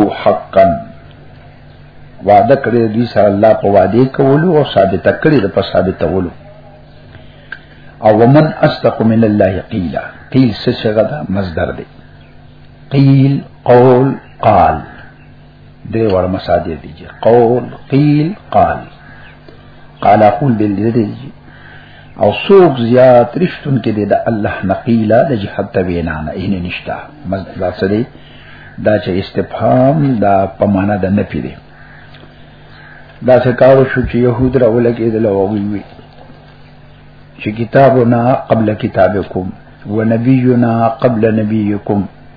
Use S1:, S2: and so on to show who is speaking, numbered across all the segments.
S1: او حقا وعده کړی دی سره الله په وعده کولو او ثابت کړی د په ثابتولو او ومن اصدق من الله قیلا قیل څه څنګه دا مصدر دی قیل قول قال درې وړ مساجد دي قول قيل قال قال اقول دې دې او سوق زیات رښتون کې دې د الله نقیلا د جهاد ته وینا نه یې نشتا مزدا سړي دا چې استفهام دا په معنا د نفي دی دا څه کار شو چې يهود راول کېدل او وی چې کتابنا قبل کتابکم ونبینا قبل نبیکم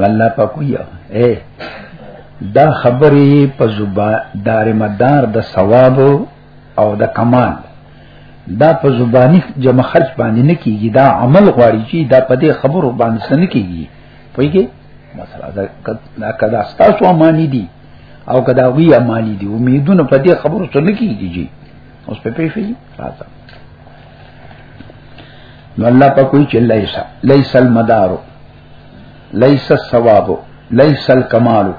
S1: الله پاک ویا اے دا خبرې په زبا دار مدار د ثواب او د کمال دا په زبانی جمع خرج باندې نه کیږي دا عمل غواړي چې دا په دې خبرو باندې سن کیږي پوهیږي مثلا دا کدا ستاسو امانی دي او کدا وی امانی دي امیدونه په دې خبرو سن کیږي جی اوس په پیښې راځه نو الله په کوئی چې لیسا لیسل مدارو ليس الثواب ليس الكمال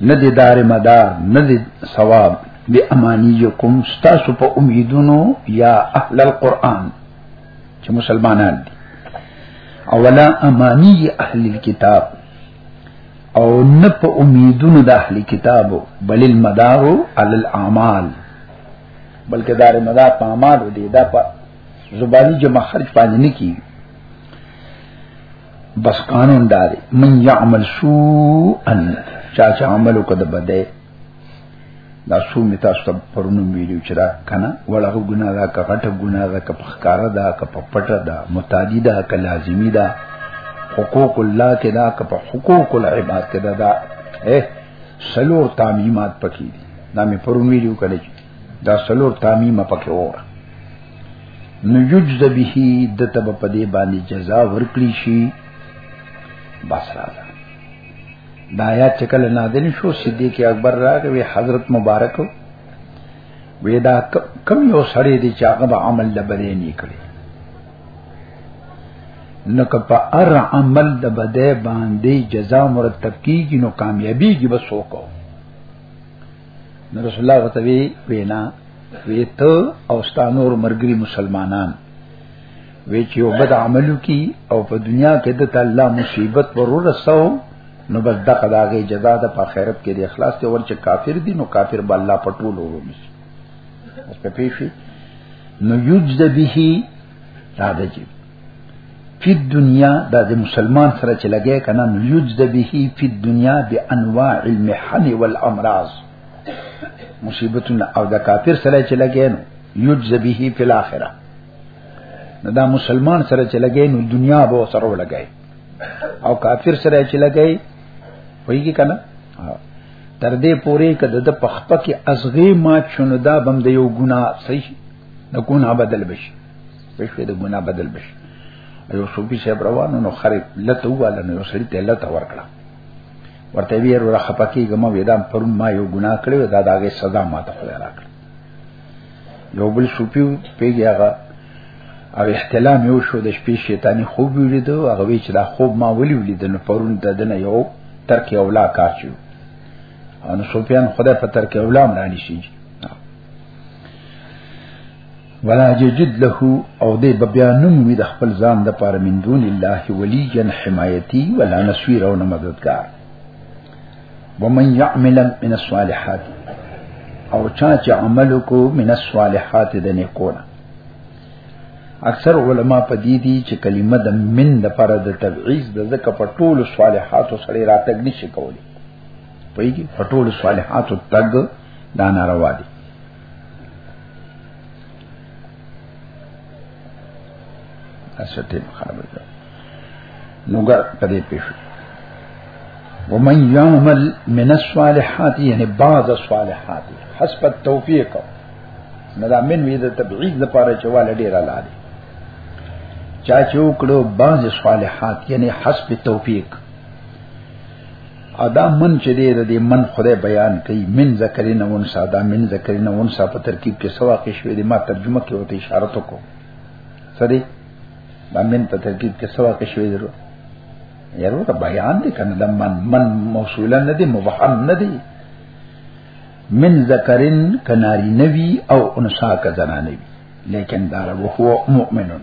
S1: ندی دار مدار ندی ثواب بی امانیکم ستاسو په امیدونو یا اهل القرآن چې مسلمانان دي اولا امانی اهل الكتاب او نه په امیدونو د اهل کتابو بل المدار علی الاعمال بلکې دار مدار په اعمال دی دا په زبانی جمع خرج پانې نه کیږي بس قانون دار من يعمل سوءا چا چا عملو کده بده دا سو می تاسو ته پرونو ویډیو چې دا کنه وړه ګناه دا که غټه ګناه دا که پخکاره دا که په پټه دا متعدی دا که لازمی دا حقوق الله کې دا که په حقوق العباد کې دا دا اے سلور تعمیمات پکې دي دا می پرونو ویډیو کړی دا سلور تامیمه پکې وره نو یجز به د تب په دې باندې جزا ورکړي شي بس راځه دا آیات چې کله نازل شو صدیق اکبر راغی حضرت مبارک ویدا کم یو سړی دی چې هغه عمل لبدې نه کړی نو که په ار عمل د بده باندې جزا مرتب کیږي نو کامیابی کې بسوکو نو رسول الله وتوی وینا وی ته او ستانور مرګري مسلمانان وی چې یو بد عملو کی او په دنیا کې د الله مصیبت ورور رسو نو بس دغه داغه جزا د په آخرت کې د اخلاص ته ورچ کافر دي نو کافر به الله په ټولو ورومي اوس په پیفي نو یجز به دا د جیب فی دنیا دا د مسلمان سره چې لګی کنه نو یجد به فی دنیا بانواع المحن والامراض مصیبتونه او د کافر سره چې لګی نو یجد به فی الاخره نو دا مسلمان سره چې لګی نو دنیا به سره لګی او کافر سره چې لګی وایي کنه تر دې پورې کده د پخپه کې ازغه ما چونه دا بم د یو ګنا صحیح د ګنا بدل بشي بشوي د ګنا بدل بشي یو صوفي صاحب روانو نو خرې لته واله نو سړی ته لته ورکړه ورته ویې ورو خپکی ګم وېدام پرون ما یو ګنا کړو دا داګه سزا ما ته خو راکړه یو بل صوفي پیږي هغه او احتلام یو شو د شپې شیطانی خوب ولید او هغه وی چې دا خوب ما ولي ولید نو پرون د دنه یو ترک اولا کار شو ان سفیان خدای په ترک اولا مرانی شي ولا یجد له او دې بیا نوم وي د خپل ځان د پاره من دون الله ولیا حمایتی ولا نسویر او نه مددگار ومن يعمل من الصالحات او چا چې عمل کو من الصالحات د نیکونه اکثر علما په دې دي چې کلمه د من د پر د تبعیض د ذکر په ټول صالحات سره راتګ نشي کولی په دې په ټول صالحات تګ دا ناروا دي اسټه خرابه ده نو ګر پدې پېښو ومن يعمل من الصالحات يعني بعض الصالحات حسب التوفيق نو دا من وی د تبعید لپاره چې والا ډیر لاله چا چې وکړو بعض صالحات یعنی حسب توفیق ادا من چې دې د دې من خدای بیان کوي من ذکرین او انسا دا من ذکرین او انسا په ترکیب کې سوا کې شوې دي ما ترجمه کې وته اشاره تو کو سړي دا من په ترکیب کې سوا کې شوې درو یارو دا بیان دي کنه د من من موصولا نه دي مبهم نه دي من ذکرین کناری نوی او انسا کا زنانه وی لیکن دار وو مؤمنون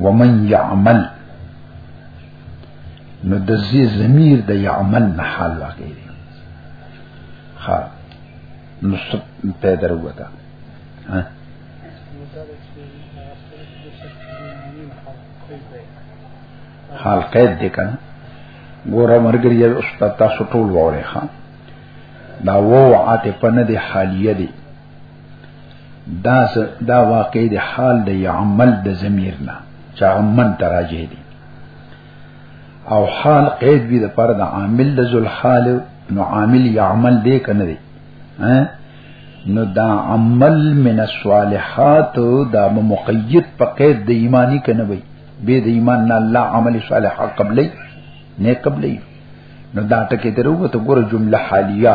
S1: ومن يعمل نو د زی ضمیر د يعمل نه حال واقع دی ها نو سب ته دروته ها حال قید دی کنه ګوره مرګري اوس تاسو ټول وره ها دا وو عاطفه نه دی حالیه دی دا دا واقع د حال د عمل د ضمیر نه چې عمن تراجه دي او حال قید وی د پر د عامل د ذل حال نو عامل یعمل دی کنه دی نو دا عمل من الصالحات دا مقید په قید د ایمانی کنه وی به د ایمان نه الله عمل صالح قبلې نه قبلې نو دا ټکي دروغه ته ګوره جمله حالیه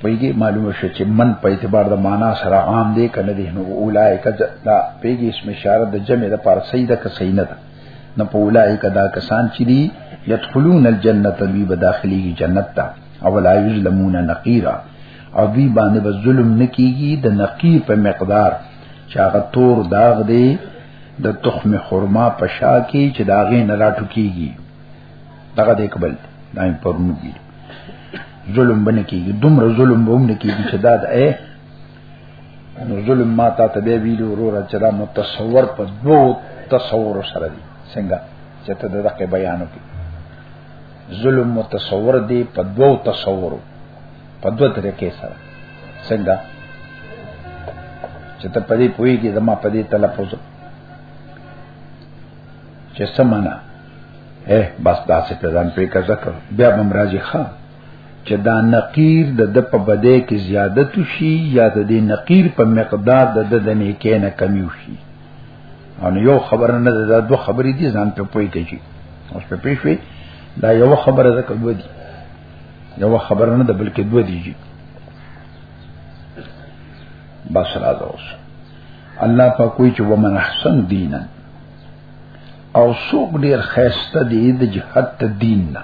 S1: پیږي معلومه شو چې من په اعتبار د معنا سره عام دی کنه دی نو اولایک دا پیږي اسم اشاره د جمع د پار سیده ک سینه ده نو په اولایک دا کسان چې دي يدخلون الجنه دوی به داخلي جنت ته او لا یظلمون نقیرا او دوی باندې به ظلم نکیږي د نقیر په مقدار چې هغه تور داغ دی د تخم خرما پشا کې چې داغې نه راټو کیږي دغه دې قبل دایم پرونګي ظلم بنه کیږي دومره ظلم به نه کیږي چې دا ده نو ظلم ما تا ته به ویلو ورور چې دا متصور په دوه تصور سره دي څنګه چې ته دغه بیان وکړي ظلم متصور دی په دوه تصور په دوه طریقې سره څنګه چې ته په دې پوېږي زما په دې تلفظ چې سمنا اے بس دا څه په ځان پرې کا ذکر بیا بم راځي خان چې دا نقیر د د په بده کې زیادت شي یا د دې نقیر په مقدار د د دنې کې نه کمی شي ان یو خبره نه ده دوه خبرې دي ځان په پوي کې اوس په پیښې دا یو خبره ده کوي دي یو خبره نه ده بلکې دوه دي بس راځه اوس الله په کوئی چې ومن احسن دینا او سوق ډیر خیسته دی د جهاد ته دین نه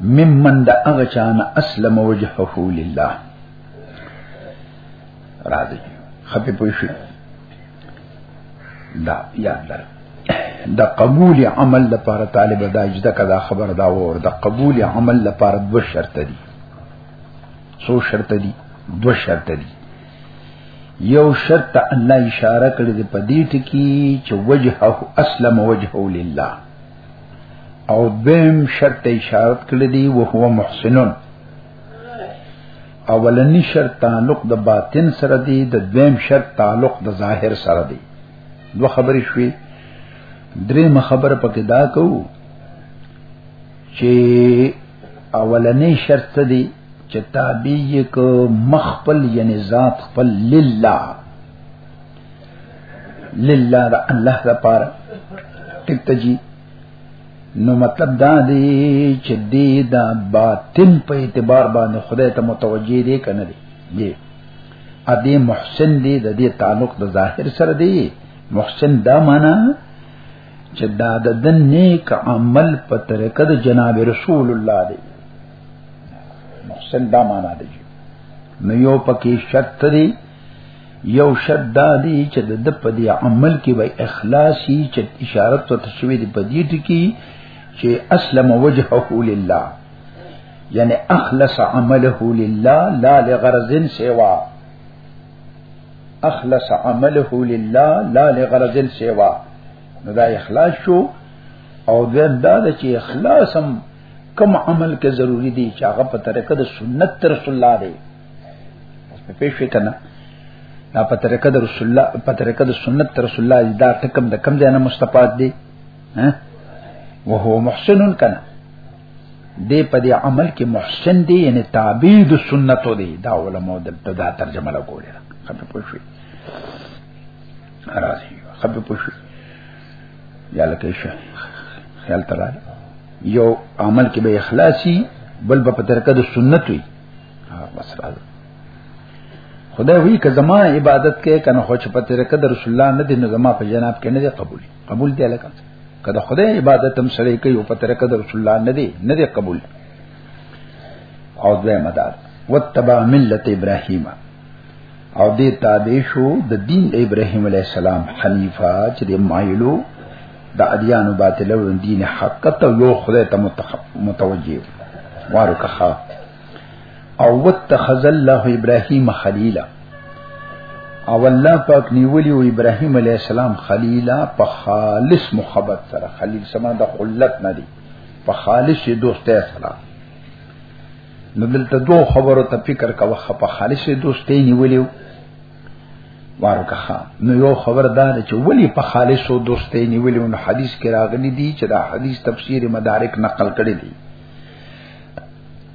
S1: ممن د هغه چانه اسلم وجهه لله راځي خپې پوي شي دا یاد لر د قبول عمل لپاره طالب دا اجده کدا خبر دا ور د قبول عمل لپاره دو شرط دي سو شرط دي دو شرط دي یو شرط ته الله اشاره کړې ده په دې ټکی چې وجهه اسلم وجهه لله او دیم شرط ته اشاره کړې دي او هو محسنون اولنی شرط تعلق د باطن سره دی د دیم شرط تعلق د ظاهر سره دی دو خبرې شوې درې مخبر پکې دا کوو چې اولنې شرط دی چې تابع یک مخبل یعنی ذات خپل لله لله دا الله دا پار ټیک ته جی نو مطلب دا دی چې دی دا باطن په اعتبار باندې خدای ته متوجي دی کنه دی دی ا دې محسن دی د دې تعلق د ظاهر سره دی محسن دا معنا چې دا د د نیک عمل په طریقه د جناب رسول الله دی محسن دا معنا دی نو یو پکې شرط دی یو شرط دا دی چې د د په دی عمل کې به اخلاصي چې اشاره ته تشوي دی په دې ټکی چې اسلم وجهه لله یعنی اخلص عمله لله لا لغرض سوا اخلص عمله لله لا لغرض سوا نو دا اخلاص شو او دین دا د چې اخلاصم کم عمل کې ضروری دی چې هغه په طریقه د سنت رسول الله دی اوس په پیښ کنه دا په طریقه د رسول الله په طریقه د سنت رسول الله دا ټکم د کم ځای نه مستفاد دی ها وهو محسن کنه دې په دې عمل کې محسن دی یعنی تابع د سنتو دی دا علماء د دا ترجمه لا کوله خپل پوښي راځي خپل پوښي یا لکه شه خیال ترا یو عمل کې به اخلاصي بل په ترکه د سنت وي بس راځي خدای وی که زما عبادت کې کنه خو چې په ترکه د رسول الله نه دي نو زما په جناب کې نه دی قبول قبول دی لکه کله خدای عبادت هم سره کوي او په طریقه د رسول الله نه دی نه دی قبول او دوی مدار وتبع ملت ابراهیم او دې تابع شو د دین د ابراهیم علی السلام حنیفه چې د مایلو د ادیان باطل او دین حق ته یو خدای ته متوجه وارکه او واتخذ الله ابراهيم خليلا او الله پاک نیولی او ابراهيم عليه السلام خليلا په خالص محبت سره خلیل سما د خلت نه دی په خالص دوستۍ سره نو دلته دوه خبرو ته فکر کا وخه په خالص دوستۍ نیولیو وارکه نو یو خبردار چې ولی په خالص دوستۍ نیولیو نو حدیث کې راغلی دی چې دا حدیث تفسیر مدارک نقل کړی دی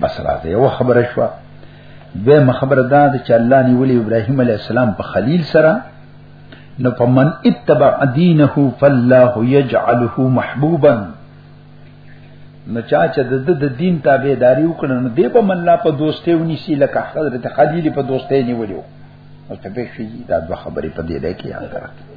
S1: بس راځي یو خبره شو به مخبر دا چې الله نیولې ابراهیم علی السلام په خلیل سره نو په من اتبع دینه فالله یجعله محبوبا نو چا چې د د دین تابعداري وکړ نو دی په من لا په دوستي ونی سی لکه حضرت خلیل په دوستي نیولیو او ته به شي دا دوه خبرې په دې ده کې یاد راکړه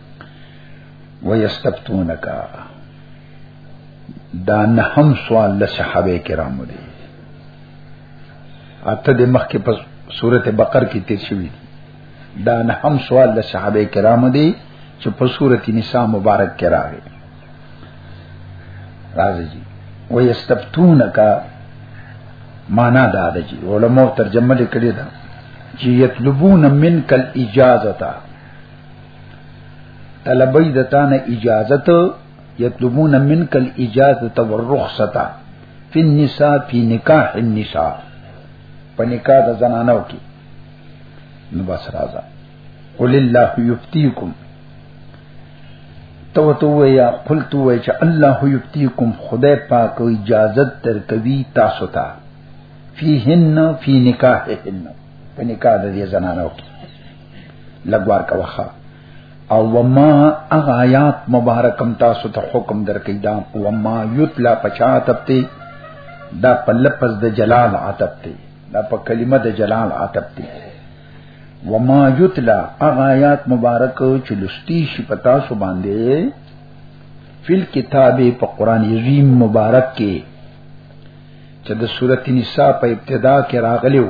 S1: ويستفتونك دا نه هم سوال له صحابه کرامو دی اته د مخ کې په سورته بقره کې تیر شوی دی دا نه هم سوال له صحابه کرامو دی چې په سورته نساء مبارک کې راغی راځي جی ويستفتونك معنا دا ده چې علماء ترجمه لیکلې ده چې یطلبون منک الاجازه طلبی دتان اجازت یطلبون منک الاجازه والرخصه فی النساء فی نکاح النساء په نکاح د زنانو کې نو بس راځه قل الله یفتیکم تو تو یا قل تو وای چې الله یفتیکم خدای پاک اجازه تر کوي تاسو ته فیهن فی نکاحهن په نکاح د زنانو کې لګوار کوخه او وما اغا آیات مبارکم تاسو ته حکم درکې دا وما یتلا پچا تپتی دا په لفظ د جلال عتب ته دا په کلمه د جلال عتب ته وما یتلا اغا آیات مبارک چې لستی شي پتا سو باندې فل کتاب په قران عظیم مبارک کې چې د سورته نساء په ابتدا کې راغلیو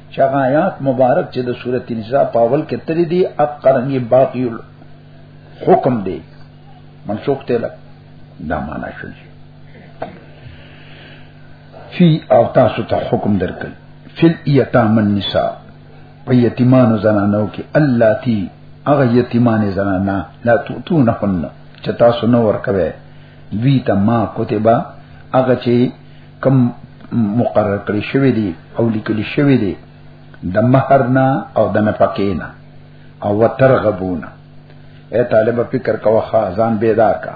S1: چغه آیات مبارک چې د سورۃ النساء په اول کې تللی دی اقرنی باقی حکم دی منسوخ ته لګ دا معنا شول فی او تاسو ته حکم درکړ فل یتام النساء په یتیمانو زنانو کې الله تی هغه یتیمانه زنانا لا تو تو نه هن چې تاسو نو ورکوي دوی ته ما کوتبه هغه چې کم مقرر کړی شوی دی او لیکل شوی دی د مہر نه او د نفقې نه او وترغبونه اے طالب فکر کا وخا ځان بیدار کا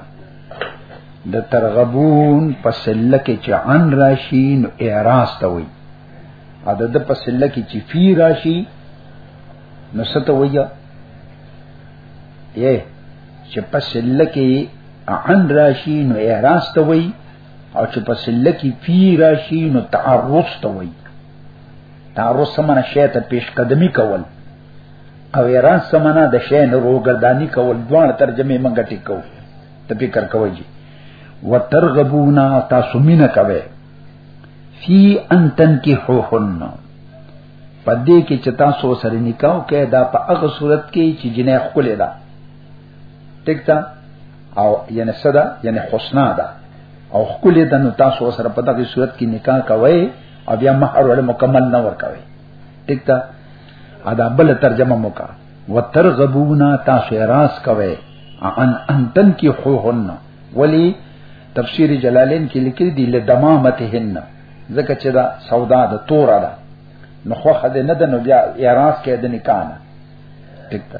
S1: د ترغبون پسله کې چې عن راشي نو اعراض ته وي عدد پسله کې چې فی راشي نو ست ویا یې چې پسله کې عن راشي نو اعراض ته وي او چې په سله کې فی راشي نو تعرض ته وای تعرض سمنه شی ته پیش قدمی کول او ایران سمنه د شی نه روګردانی کول دوه ترجمه منګه ټیکو ته فکر کوی جی وترغبونا تاسو مینه کوي فی ان تنکحوهن پدې کې چې تاسو سره نکاح کوي دا په هغه صورت کې چې جنې خپل ده ټیک ده او یعنی صدا یعنی حسنا ده او خپل د نو تاسو سره په دغه صورت کې نکاح کوي او بیا مہر ول مکمل نه ور کوي ټیک ده ادا بل ترجمه موکا وترغبونا تاسو راس کوي ان انتن کی خو هن ولی تفسیر جلالین کې لیکل دي لدمامتهن ځکه چې دا سودا ده تور ده نو خو خدای نه ده نو بیا اعتراض کې د نکاح نه ټیک ده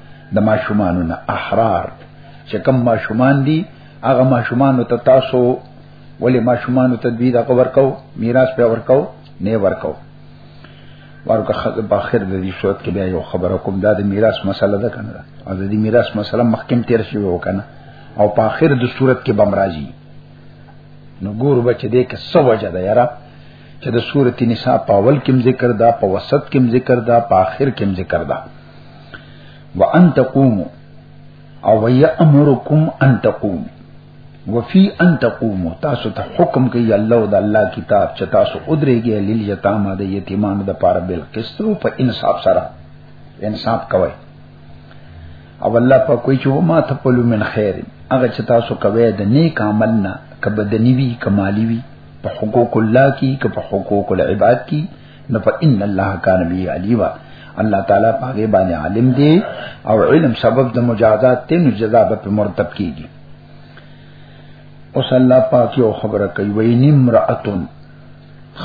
S1: د ماشومانو نه احرار چې کم ماشومان دي هغه ماشومانو ته تاسو ولې ماشومانو ته دوی دا ورکو میراث په ورکو نه ورکو ورکه خزه په اخر د دې صورت کې بیا یو خبره کوم دا د میراث مسله ده کنه او د دې میراث مسله مخکم تیر شوی وکنه او په اخر د صورت کې بمراجی نو ګور بچ دې کې سو وجه ده یاره چې د سورۃ النساء په اول کې ذکر دا په وسط کې ذکر دا په آخر کې ذکر دا وان تقوم او یامرکم ان تقوم وفي ان تقوم تاسو ته حکم کوي الله او د الله کتاب چې تاسو ادرېږي لیل یتامه د یتیمانو د پاره بل قسط او په انصاف سره انصاف کوي او الله په کوئی چې ما ته پلو من خیر هغه چې تاسو کوي د نیک عمل نه کبدنی وی کمالی وی په حقوق الله کې که په حقوق العباد کې نو په ان الله کان بی علیما الله تعالی پاګه باندې عالم دی او علم سبب د مجازات ته نو جزا به په مرتب کیږي اوس الله پاک یو خبره کوي وای نمراتن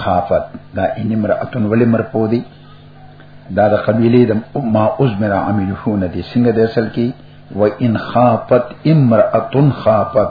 S1: خافت دا ان امراتن ولې مرپو دی دا د قبيله د ما ازمر عاملون دي څنګه د اصل کې و ان خافت امراتن خافت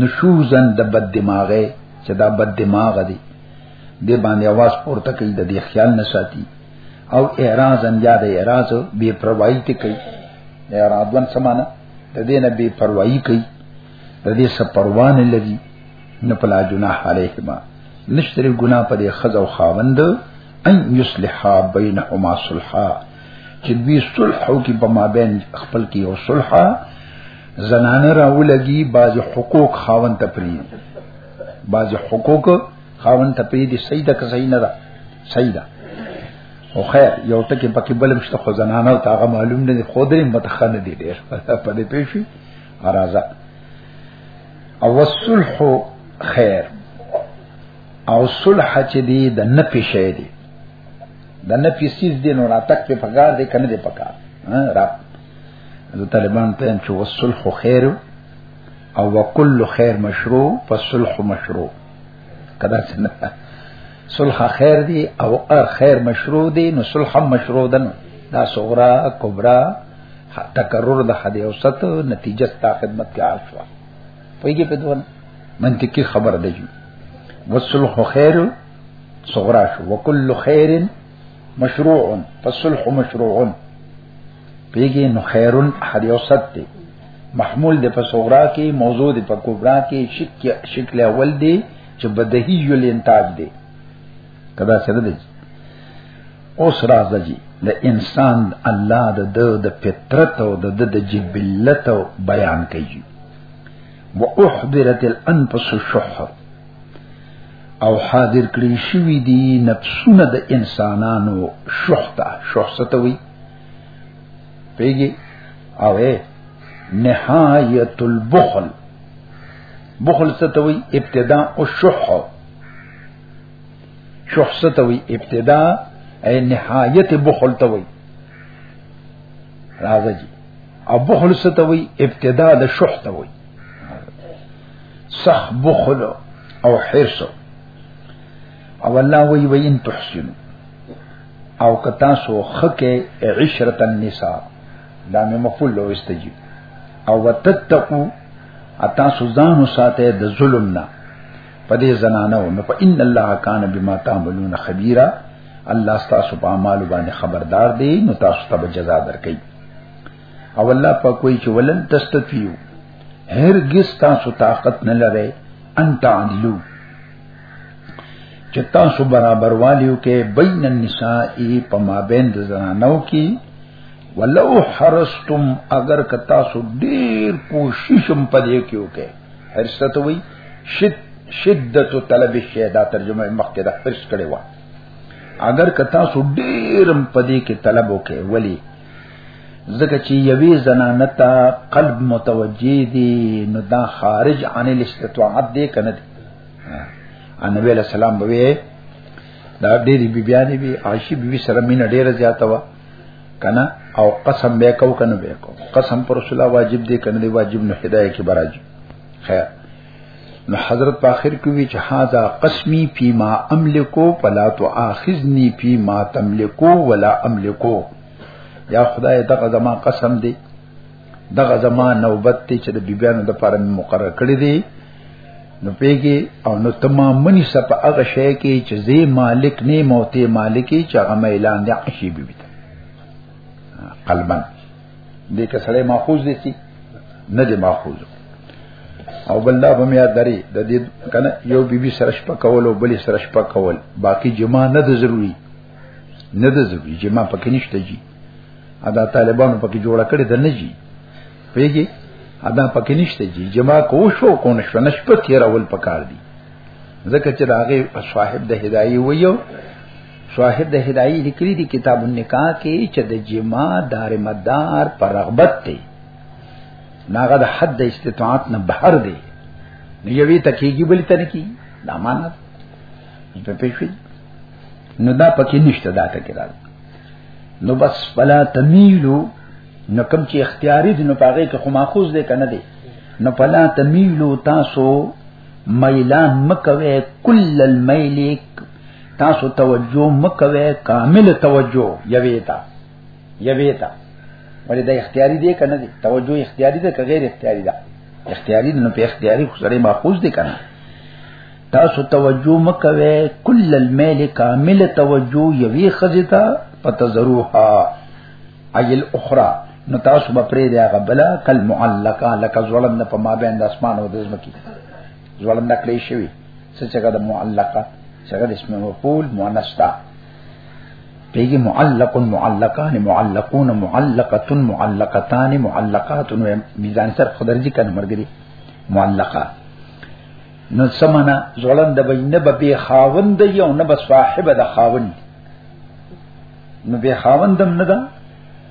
S1: نشوزن د بد دماغه چې دا بد دماغ دی د باندې आवाज پورته کوي د دې خیال نه ساتي او اعراض انجا د اعراض بے پروايي ته کوي د اعراض ون سمانه د دې نه بے پروايي کوي د دې سپروان لري نه پلا جناح علیهما نشتري ګنا په دې خزو خاوند ان یصلحا بینهما صلحا چې دوی صلح او کې په مابین خپل کې او صلح زنانه راولګي باز حقوق خاون ته پری باز حقوق خاون ته پری دي سیده که صحیح نه ده سیده او خیر یو ټکی پکې بلم شته خو زنانه ته هغه معلوم نه دي خو درې متخنه دي ډېر په دې پېښې اراده او صلح خیر او صلح چې دی د نه پیښې دی د نه پیسیز دی نو راتک په پکار دی کنه دی پکار را د طالبان ته چې وصلح خیر او وکل خیر مشروع فصلح مشروع کدا څنګه صلح خیر دی او ار خیر مشروع دی نو صلح مشروع ده دا صغرا کبرا تکرر د حد اوسط نتیجه ستا خدمت کې عاشوا پویږي په دوه منطقي خبر دی وصلح خیر صغرا شو وکل خیر مشروع فصلح مشروع پیږي نو خیرن احد اوسط دی محمول دی په صغرا کې موضوع دی په کبرا کې شک شکل اول دی چې بدهی یل انتاج دی کدا سره دی اوس راز دی د انسان الله د د د فطرت او د د جبلت بیان کوي واحضرت الانفس الشح او حاضر کړی شوی دی نفسونه د انسانانو شحتا شحستوي پیږي او نهایت البخل بخل ستوي ابتدا او شح شح ستوي ابتدا اي نهایت بخل توي راځي او بخل ستوي ابتدا د شح توي صح بخل او حرص او الله وی وی ان تحسن او کتا سو خکه عشرت النساء دا مې مفعول لو استجیب او وتتقو اتا سوزانو ساته د ظلم نه پدې زنانه نو په ان الله کان بما تعملون خبيرا الله تاسو په اعمال باندې خبردار دی نو تاسو ته جزا درکړي او الله په کوئی چې ولن تستفیو هرگز تاسو طاقت نه لرئ ان تعدلو چې تاسو برابر والیو کې بین النساء په مابین د زنانو کې ولو حرستم اگر که تاسو ډیر کوششم پدې کې وکې حرست وی شد شدت طلب الشیء دا ترجمه مخکې دا حرس کړي وا اگر که تاسو ډیرم پدې کې طلب وکې ولی ځکه چې یوې زنانه ته قلب متوجه دي نو دا خارج عن الاستطاعت دی کنه دی ان نبی له سلام به دا ډېری بی بیان بی عائشہ بی بی سره مين ډېره زیاته وا کنه او قسم به کو کنه به کو قسم پر رسول واجب دی کنه دی واجب نه هدايه کې براجب خیر نو حضرت په اخر کې وی چې هاذا قسمی فيما املکو فلا تؤاخذني فيما تملکو ولا املکو یا خدای دغه زما قسم دی دغه زما نوبت دی چې د بیبیانو د پاره مقرر کړی دی نو پیګي او نو تمام منی سپ هغه شی کې چې زی مالک نه موته مالکی چې هغه اعلان دی عشی بیبی قلبن دې کې سړی ماخوذ دي سي نه دي ماخوذ او بل دا به میا دري د دې کنه یو بي بي سرش په کول او بل سرش په کول باقی جما نه د ضروری نه د ضروری جما پکې نشته جی ادا طالبانو پکې جوړه کړې د نه جی پیږي ادا پکې نشته جی جما کو شو کو نشو نشپت یې راول پکار دي ځکه چې دا هغه صاحب د هدايه ویو شواهد د هدايي لیکلي دي کتاب النکاح کې چې د جما دار مدار پر رغبت دی ناغه د حد استطاعت نه بهر دی نو یوی تکیږي بل تر کی دا معنا په پېښې نو دا پکې نشته دا ټکی راځي نو بس فلا تمیلو نو کم چې اختیاري دي نو پاغه کې خو ماخوذ دی کنه دی نو فلا تمیلو تاسو میلان مکوي کل المیل تاسو توجه مکوي کامل توجه یوي تا یوي تا ولې دا اختیاري دی کنه دی توجه اختیاري ده که غیر اختیاري ده اختیاري نو په اختیاري خو سره ماخوذ دي کنه تاسو توجه مکوي کل المیل کامل توجه یوي خزتا پتزروها ایل اخرى نو تاسو به پرې دی هغه بلا کل معلقه لکه ظلم نه په ما بین د اسمان او د زمکی ځوړند نکړې شوی څه څنګه د معلقه څنګه د اسم مفعول مؤنث تا پیږي معلق معلقان معلقون معلقه معلقتان معلقات نو میزان سر خدرځي کنه مرګري معلقه نو سمنا ځوړند به نه به خاوند یو نه به صاحب د خاوند نو به خاوندم نه ده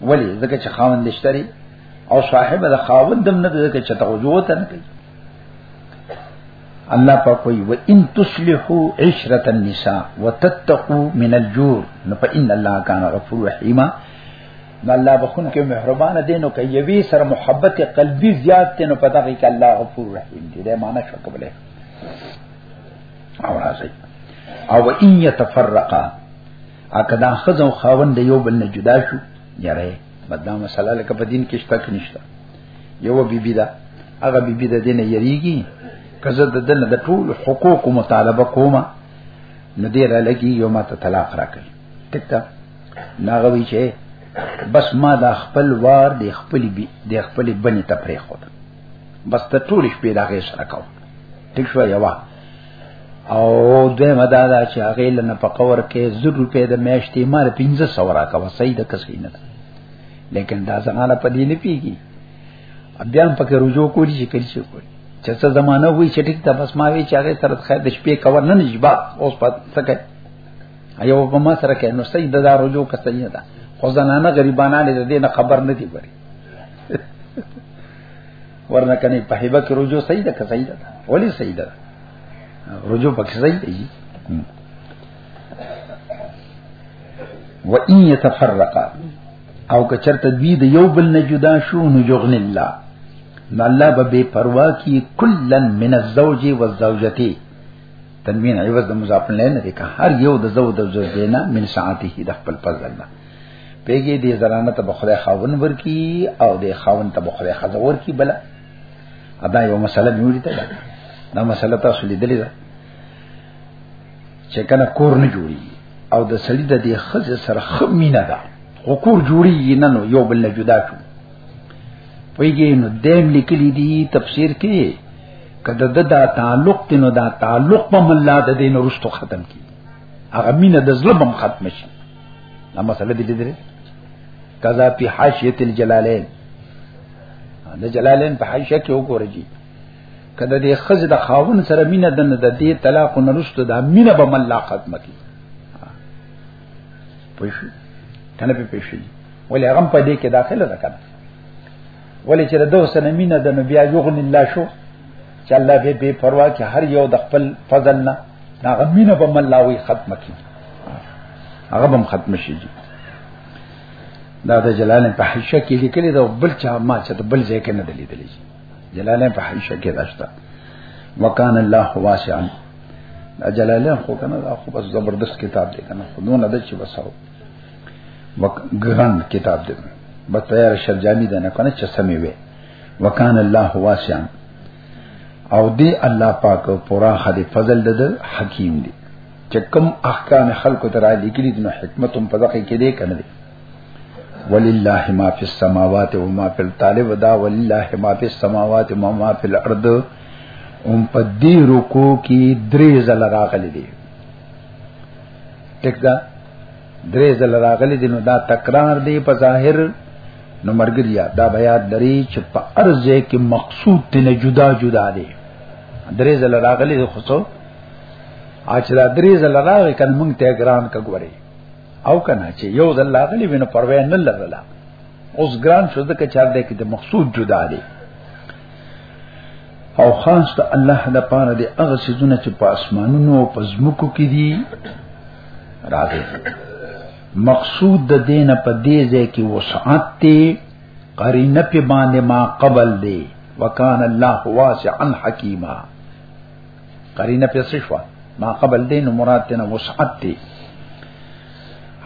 S1: ولی ځکه چې خاوند نشتري او صاحب د خاوندم نه ده ځکه چې توجه ته نه کوي الله پاک وی و ان تصلحوا عشره النساء وتتقوا من الجور نو په ان الله کان غفور رحیمه نو الله بخون کې مهربان دی نو کوي یوي سره محبت قلبي زیات دی نو پتا کوي کې الله غفور رحیم دی دا معنا شو کوله او راځي او ان يتفرقا اکدا خزو خاوند یو بل نه جدا شو یاره بدنامه مسله لکه په دین کې شته کنيشته یو بیبی دا هغه بیبی د دینه یریږي کزه د دنه د ټول حقوق مطالبه کومه نو دې را لګي یو ما ته طلاق راکړي ټیک ده ناغوي چې بس ما دا خپل وار د خپل بي د خپل بني ته پرې خو بس ته ټول شپې دا غي سره کاو ټیک شو یوا او دوی مدا دا چې هغه لنه په قور کې 0 روپې د میاشتې مال 1500 راکاو سید کسینه لیکن دا زمانہ په دې نه پیږي بیا هم پکې رجوع کولی شي کړی شي کولی چې څه زمانہ وي چې ټیک ته بس ما وی چې هغه سره خیر د شپې کور نه نجبا اوس په سکه ایو په ما سره کې نو سید دا رجوع کسنی ده خو زنانه غریبانه نه دې نه خبر نه دی وری ورنه کني په هبه کې رجوع سید ده که سید ده ولی سید ده رجوع پکې سید دی و ان يتفرقا او که چرته دوی د یو بل نه جدا شو نو یغن الله نو الله به بے پروا کی کلن من الزوج والزوجتی تنوین عوض د مضاف له نه کا هر یو د زو د زو دینا من ساعته د خپل فضل نه پیګې دې زرانه ته بخره خاون ورکی او دې خاون ته بخره خزه ورکی بل ادا یو مسله نیولې ته دا مسله تاسو لیدلې ده چې کنه کور نه جوړي او د سړي د دې خزه سره خمینه ده خو کور جوړي نه نو یو بل نه جدا شو ویږي نو دیم لیکلی دی تفسیر کې کده د دا تعلق تینو دا تعلق په مله د دین رستو ختم کی هغه مینه د ظلم ختم شي دا مسله دې دې کذا په حاشیه الجلالین د جلالین په حاشیه کې وګورئ کله دې خزه د خاون سره مینه د نه د دې طلاق نه رسته د مینه به مل ختمه کی پوښ کنه په پېښې ولې هغه په دې کې داخله ده کنه ولې چې د سره مینه د نبی یغن الله شو چې الله به بے پروا کې هر یو د خپل فضل نه هغه مینه به مل لاوي ختمه کی هغه به ختم شي دا د جلال په حشا کې لیکلي دا بل چا ما چې بل ځای کې نه دلیدلی جلاله په حیشه کې داشته وکان الله واسعا جلاله خو کنه دا خو بس زبردست کتاب دی کنه خودونه د چې وسو وګران کتاب دی بس تیار شرجامی ده نه کنه چې سمې وي وکان الله واسعا او دی الله پاک پورا خدي فضل د حکیم دی چې کوم احکام خلق ترا لیکلي د حکمت په دقیق کې دی کنه دی ولله ما فی السماوات و ما فی الطالب دا ولله ما فی السماوات و ما فی الارض هم په دې رکو کې درې ځل راغلي دي ټیک ده درې ځل راغلي دي نو دا تکرار دی په ظاهر نو مرګریا دا بیا درې چې په ارزه کې مقصود تنه جدا جدا دي درې ځل راغلي خو څو اچرا درې ځل راغلي کله مونږ ته ګران کګوري او کنه چې یو ځل لاغلی وینو پروا نه لرله اوس ګران شو ځکه چې هر کې د مقصود جدا دی او خاص ته الله د پاره د هغه سيزونه چې په اسمانونو او په زمکو کې دي راځي مقصود د دینه په دې ځای کې وسعت دی قرینه په باندې ما قبل دی وکانه الله واسعا حکیمه قرینه په څه شو ما قبل دین مراد تنه وسعت دی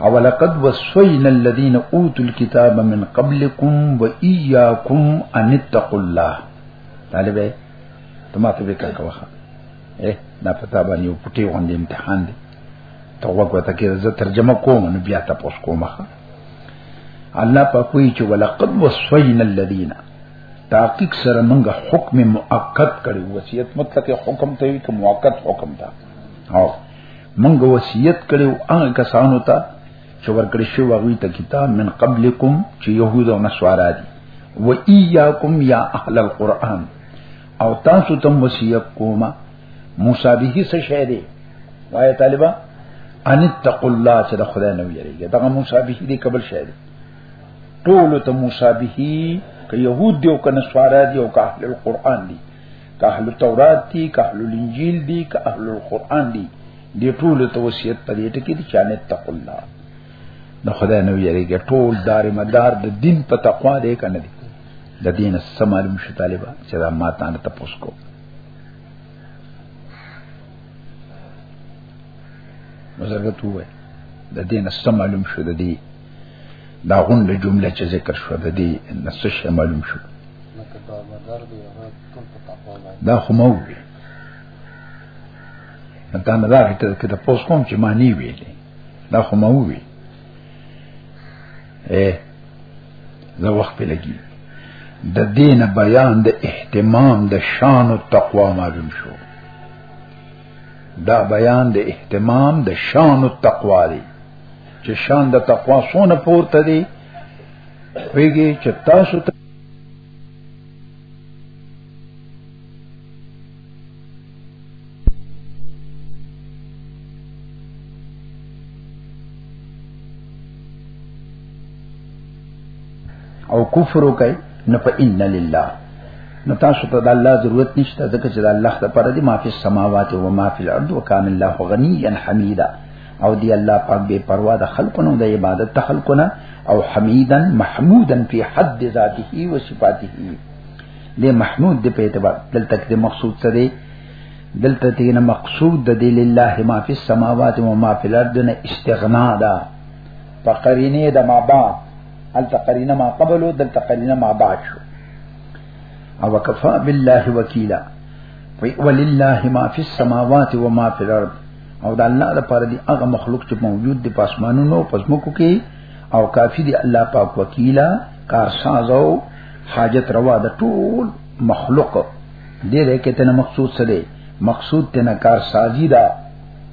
S1: او لقد وصينا الذين اوتوا الكتاب من قبلكم واياكم ان اتقوا الله طالبه ته ماته به کار کوه اے دا پتا باندې یو پټي غوندې امتحان دی ته وګوره ته کې زه ترجمه کوم نو بیا تاسو کومه الله په کوی چې ولقد وصينا الذين تحقیق سره موږ حکم مؤقت کړو وصیت مطلق حکم ته وی کوم مؤقت حکم ده او موږ وصیت کړو هغه کسانو ته چې ورکړی شو هغه ته کتاب من قبلکم چې يهود او نصارا دي و اياکم یا اهل القرآن او تاسو تم وصیت کوما موسی به څه شی دی وای طالبہ ان اتقوا الله چې د خدای نو یریږي دا موسی به دې قبل شی دی ټول ته موسی به که يهود دی او که نصارا دی او که اهل القرآن دی که اهل التورات دی که اهل الانجیل دی که اهل القرآن دی دی ټول ته وصیت پدې ټکی دي چې ان تق الله نو خدای نو یریږي ټول دار مدار د دین په تقوا دی کنه دی د دین سمالم شي طالبان چې دا ما تان ته پوسکو مزرګه توه د دین سمالم شو د دې دا غونډه جمله چې ذکر شو د دې نسش معلوم شو دا خو مو وی دا نه راغی ته کې د پوس کوم چې معنی ویلې دا خو مو وی اے دا وخت په لګي د دین بیان د اهتمام د شان او تقوا معلوم شو دا بیان د اهتمام د شان او تقوا دی چې شان د تقوا سونه پورته دی ویږي چې تاسو ته او کفر وکي نه په ان لله نو تاسو ته د الله ضرورت نشته ځکه چې د الله لپاره دی معافي السماوات او معافي الارض وکان الله غنيا حميدا او دی الله پاک بے پروا د خلقونو د عبادت ته خلقونه او حمیدا محمودا فی حد ذاته و صفاته دی محمود دی په اعتبار دلته کې مقصود څه دی دلته تینا مقصود د دی لله ما فی السماوات و ما فی الارض نه استغنا ده په قرینه د ما بعد الته قرینه ما قبل او دلته قرینه ما بعد شو او وکفا بالله وکیلا ولله ما فی السماوات و ما فی الارض او د الله لپاره دی هغه مخلوق چې موجود دی په اسمانونو او پسمکو کې او کافی دی الله پاک وکیلا کارساز او حاجت روا د ټول مخلوق دې دې کې ته مقصود څه دی مقصود ته نه کارسازی دا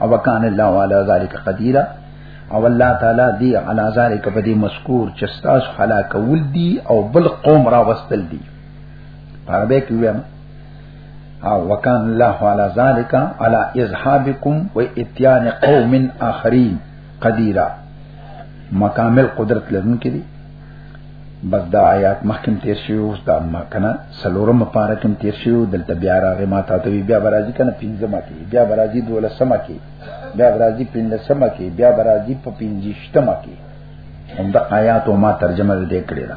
S1: او وکانه الله علی ذلک قدیرا او الله تعالی دی علی ذلک په دې مذکور چې تاسو هلاکول دي او بل قوم را وستل دي عربی کې ویم او وکان الله علی ذالک علی اذهابکم و اتیان قوم اخرین قدیرا مکامل قدرت لرونکي دي بس دا آیات مخکم تیر شوی اوس دا مکنه سلورم پاره کم تیر شوی دلته بیا راغی ما ته ته بیا برازي کنه پنځمه کې بیا برازي دولسمه کې بیا برازي پنځمه کې بیا برازي په پنځشتمه کې هم دا آیات او ما ترجمه دې کړې ده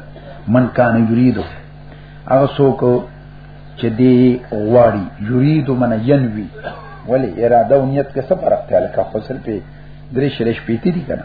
S1: من کان یرید هغه څوک چې دی غواړي یرید من ینوی ولی اراده او نیت کې څه فرق دی لکه خپل په درې شریش پیتی دي کنه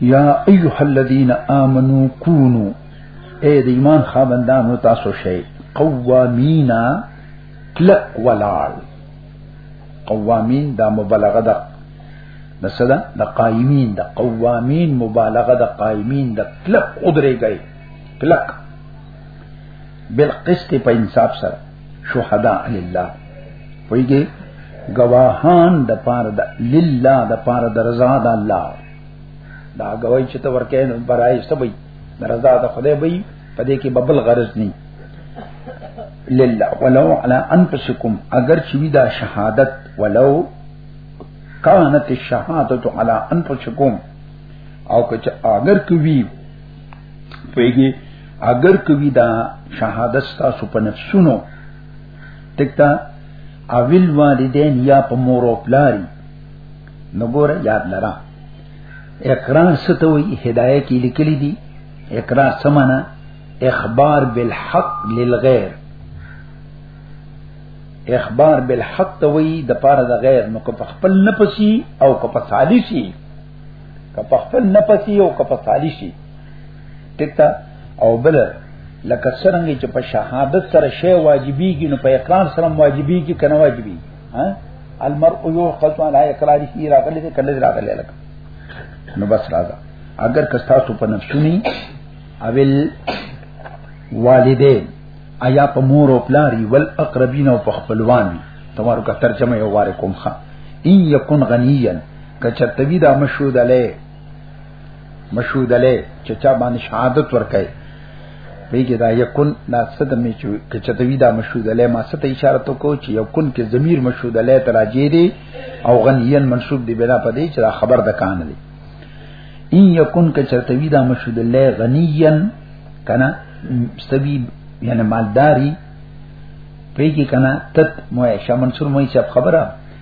S1: یا ایها الذین آمنو کونو اے د ایمان خاوندانو تاسو شئ قوامینا کلک ولال قوامین دا مبالغه ده د صدا د قائمین د قوامین مبالغه د قائمین د کلک قدرې گئی کلک بالقسط په انصاف سره شهدا لله ویږي گواهان د پاره د لله د پاره د رضا د الله دا غوي چې ته ورکې نو برای سبي رضا د خدای وي په دې کې ببل غرض نه لله ولو على انفسكم اگر چې دا شهادت ولو كانت الشهاده على انفسكم او که اگر کوي پويږي اگر کوي دا شهادت تاسو په نفسونو تکتا اویل والدین یا په مور او پلاری نو ګوره یاد لرا اقرار ستوي هدايه کې لیکلي دي اقرار سمانا اخبار بالحق للغير اخبار بالحق توي د پاره د غیر نو که په خپل نفسي او که په ثالثي که په خپل نفسي او که په ثالثي ټکتا او بل لکه څنګه چې په شهادت سره شی واجبېږي نو په اقرار سره واجبېږي کنه واجبېږي ها المرء يوقظ على اقراره راغلی دی کله راغلی لکه نو بس راځه اگر کستا تو په نفسونی اول والدین ایا په مور او پلاری ول اقربین او په خپلوان تمہارو کا ترجمه یو واره کوم خا ان یکن غنیان کچرتوی دا مشهود علی مشهودلې چې چا باندې شهادت ورکړي ویګه دا یکون دا ست می چې کچتوی دا مشهود علی ما ست اشاره تو کو چې یکون کې ضمیر مشهود علی تراجی دی او غنیین منصوب دی بنا پدې چې دا خبر د کان دی ان یکون کچتوی دا مشهود علی غنیین کنا استوی یعنی مالداری پیږي کنا تت موه شمنصور موه چې خبره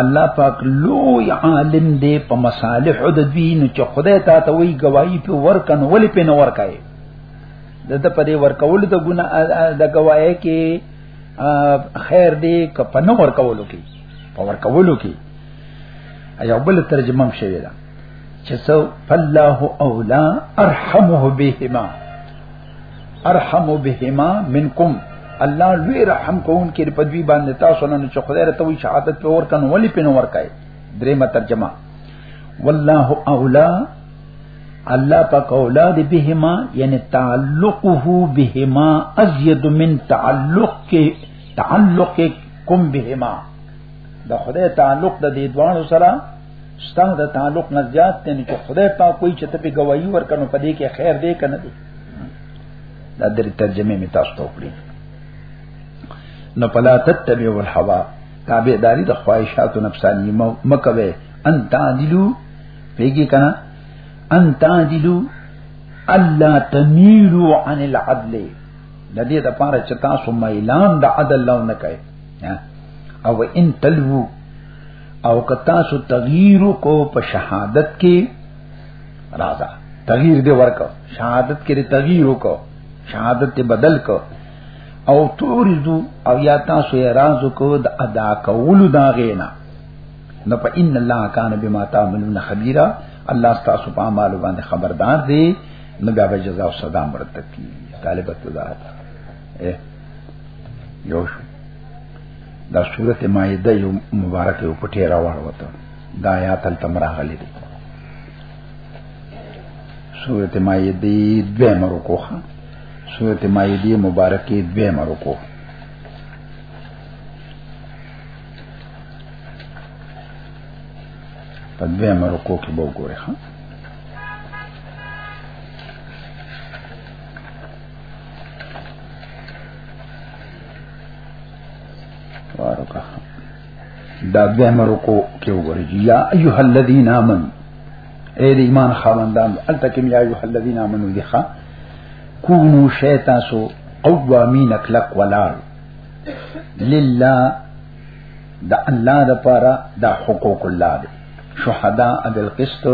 S1: الله پاک لوی عالم دی په مصالح د دین چې خدای ته ته وی گواہی په ورکن ولې په نه ورکای د د پرې ورکول د ګنا د گواہی کې خیر دی که په نه ورکولو کې په ورکولو کې ایو بل ترجمه هم شوی دا چې سو فالله اولا ارحمه بهما ارحم بهما منکم الله لوی رحم کوون کې په دوی باندې تاسو نه چې خدای راته وی شهادت په ور کنه ولی په نور کای درېمه ترجمه والله اولا الله پاک اولاد بهما یعنی تعلقه بهما ازید من تعلق کې تعلق کوم بهما د خدای تعلق د دې دوانو سره ستا د تعلق نه زیات دی چې خدای پاک کوئی چې ته به گواہی ورکنو په دې کې خیر دی کنه دی دا درې ترجمه می تاسو ته وکړي نو پلا تتبع الهوا تابعداري د خواهشات او نفسانی مکوي ان تعدلو پیږي کنه ان تعدلو الا تميلوا عن العدل د دې د پاره چې تاسو ميلان د عدل لو نه کوي او ان تلوو او کتا سو تغییر کو په شهادت کې راځه تغییر دی ورک شهادت کې تغییر کو شهادت ته بدل کو او توریدو او یا تاسو یې راز کو د ادا کول دا غینا نو په ان الله کان بما تعملون خبيرا الله تاسو په اعمال باندې خبردار دی نو بیا به جزاء او سزا مرتب کی طالبت ذات یو شو دا سورته مائده یو مبارک یو پټه راوړ وته دا آیات تل تمراغلی دی سورت مائدی دوی مرکو خان سورت مائدی مبارکی دوی مرکو په دوی مرکو کې به وګورئ وارکه دا به مرکو کې وګورئ یا ایها الذین آمنو اے د ایمان خاوندان التکم یا ایها الذین آمنو دخا کونو شیطان سو قوامین کلک ولار لله دا الله د پاره دا حقوق الله دی شهدا بالقسط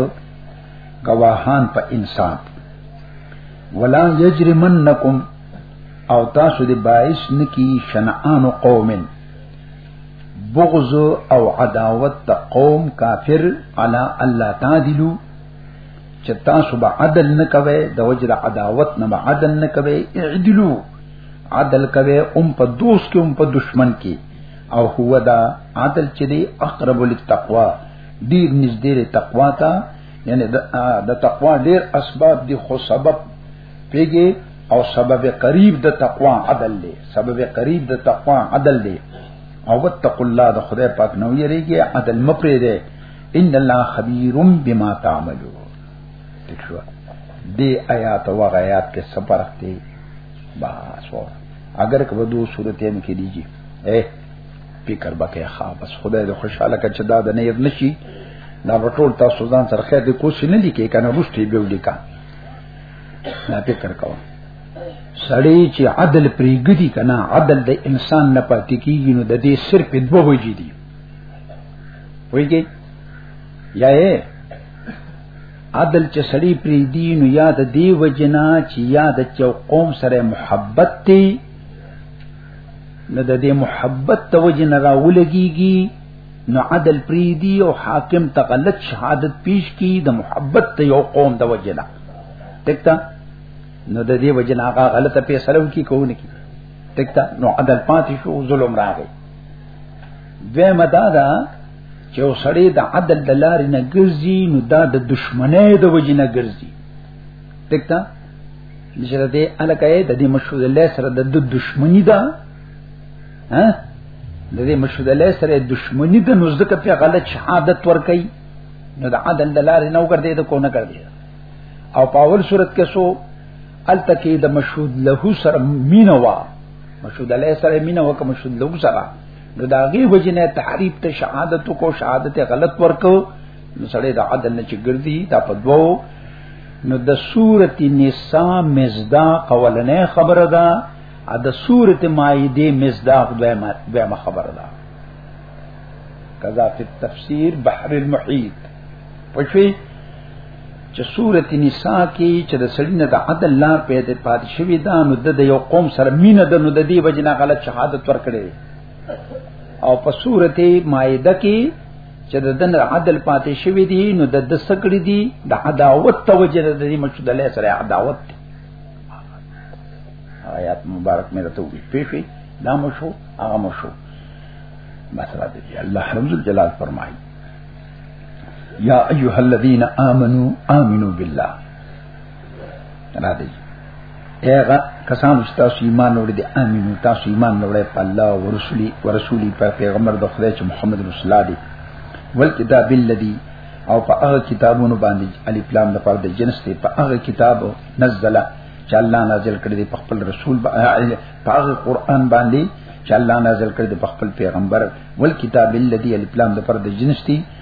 S1: گواهان په انصاف ولا یجرمنکم او تاسو دې باعث نکی شنعان قومن بغض او عداوت ته قوم کافر علا الله تعدلو چې تاسو به عدل نه کوي د وجر عداوت نه به عدل نه کوي اعدلو عدل کوي ام په دوست کې ام په دشمن کې او هو دا عدل چې دی اقرب للتقوا ډیر نږدې دی تقوا ته یعنی د تقوا ډیر اسباب دی خو سبب پیږي او سبب قریب د تقوا عدل دی سبب قریب د تقوا عدل دی او وتق الله د خدای پاک نو یریږي عدل مپری دی ان الله خبیر بما تعملون دښو دی آیات او غیات کې سپرخ دی بس اگر کبه دو صورتیں کې دیږي اے فکر بکې ښا بس خدای دې خوشاله کړي چې دا د نه ير نشي دا ټول تاسو ځان سره خیر دې کوشش نه لیکي کنه روشتي به ولیکا دا فکر کوم سړی چې عدل پریګدي کنه عدل د انسان نه پاتې کیږي نو د دې صرف دوه وجې دي وایي یا یې عدل چې سړی پری دی نو یاد دی وجنا چې یاد چې قوم سره محبت دی نو د دې محبت د وجه نه راولګيږي نو عدل پریدي او حاکم ته غلط شهادت پیش کی د محبت ته یو قوم د وجه نه تکتا نو د دې وجه نه هغه غلطه فیصله وکي کوونه کی تکتا نو عدل پاتې شو ظلم راغی دوی مدا دا چې وسړی د عدل د لارې نه ګرځي نو دا د دشمنی د وجه نه ګرځي تکتا نشره دې الکه د دې مشهود الله سره د دشمنی ده ها د دې مشهود الله سره دشمنی ده نو ځکه په غلط شهادت ور کوي نو د عدل دلار نه وګر دې د کو نه کړ دې او په اول صورت کې سو التکی د مشهود له سره مینوا مشهود الله سره مینوا کوم مشهود له سره نو دا غي وجنه تحریف ته شهادت کو شهادت غلط ورکو نو سړی د عدل نه چې ګرځي دا په دوو نو د سورته نساء مزداق اولنې خبره ده ا د سورته مائده مزداق دویمه دویمه خبره ده کذا فی التفسیر بحر المحیط پښوی چې سورته نساء کې چې د سړی نه د عدل لار پیدا پات شوی دا نو د یو قوم سره مینه د نو د دې وجنه غلط شهادت ورکړي او په سورته مائده کې چې د دن عدل پاتې شوی دی نو د د سکړې دی د عداوت توجه د دې مشهود له سره عداوت دی آیات مبارک مې راته وی پیښې دا مو شو هغه مو شو مثلا دی الله رب الجلال فرمایي یا ایها الذین آمنو آمنو بالله راځي هغه کسان چې تاسو ایمان وروړي دي امين تاسو ایمان وروړي په الله او رسولي او رسولي په پیغمبر د خدای چې محمد رسول الله دی ول کتاب الذي او په هغه کتابونو باندې علی پلان د فرد جنس دی په هغه کتاب نزله چې الله نازل کړی دی په خپل رسول باندې په هغه قران باندې چې الله نازل کړی دی په خپل پیغمبر ول کتاب الذي علی پلان د فرد جنس دی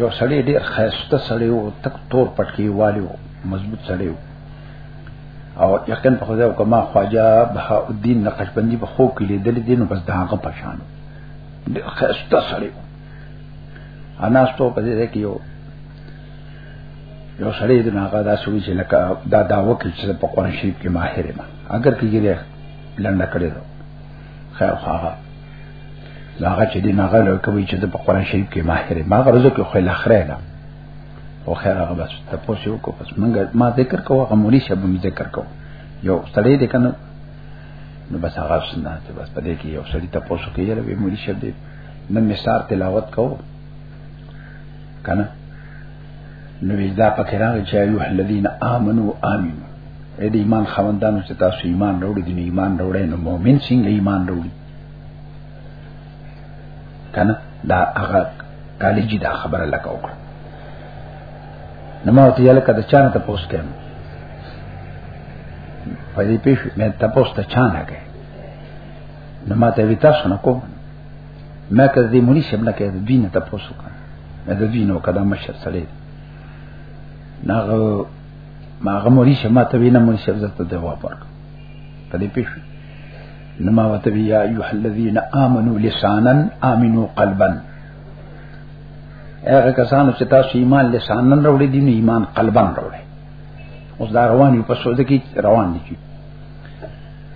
S1: یو سړی ډیر خسته سړی وو تک تور پټکی والی وو مضبوط سړی وو او یقین په خدای او کما خواجه بها الدین نقشبندی په خوب کې لیدل دین بس دا هغه پشان ډیر خسته سړی وو انا ستو په دې کې یو یو سړی د ناغا دا سوي چې لکه دا دا وکړي چې په قرآن شریف کې ماهر ما اگر کېږي لنډه کړې ده خیر خواږه دا هغه چې دین هغه له کوي چې د قرآن شریف کې ماهر ما غرض کې خو لخره نه او خیر هغه بس تاسو یو کو پس منګه ما ذکر کوو هغه مولوی شب می ذکر کوو یو سړی دې کنه نو بس هغه سنت ته بس پدې کې یو سړی تاسو کې یره به مولوی شب دې نن مثال تلاوت کوو کنه نو دا پکې راغی چې ایو الذین آمنو آمین اې د ایمان خوندانو چې تاسو ایمان وروړي د ایمان وروړي نو مؤمن څنګه ایمان وروړي کنه دا هغه کالج دا خبره لکه وکړه نو ما ته یاله کده چانه ته پوس کړم په دې پیښه مې ته پوس ته چانه کړم نو ما ته وی تاسو نه کوم ما که دې مونږ شم نه کې د دین ته پوسو کړ د دینو کدا مشر سره ناغه ما هغه مونږ شم ته وینم مونږ شم زته دی واپر په دې پیښ نو ما وته یا ایه الذین آمنو لسانا آمنو قلبا هغه کسانو چې تاسو ایمان لسانا راوړي دي نو ایمان قلبا راوړي اوس دا روان یو په سوده کې روان دي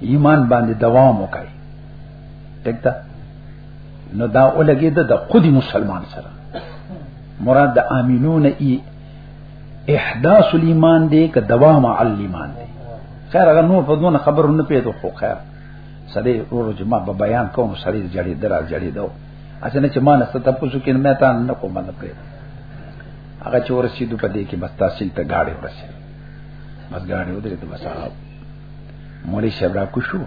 S1: ایمان باندې دوام وکړي دګه نو دا ولګي د خودي مسلمان سره مراد د امینون ای احداث الايمان دی که دوام علی الايمان دی خیر هغه نور په دونه خبرو نه پیدو خو خیر سړی ورو جما په بیان کوم سړی جړې درا جړې دو اچنه چې مان ست تاسو کې مې تا نه کومه نه پیدا هغه چې ورسېدو په دې کې بس تحصیل ته گاډي ورسېدو بس ګاډي ودرې ته بس هغه مولوی صاحب را کو شو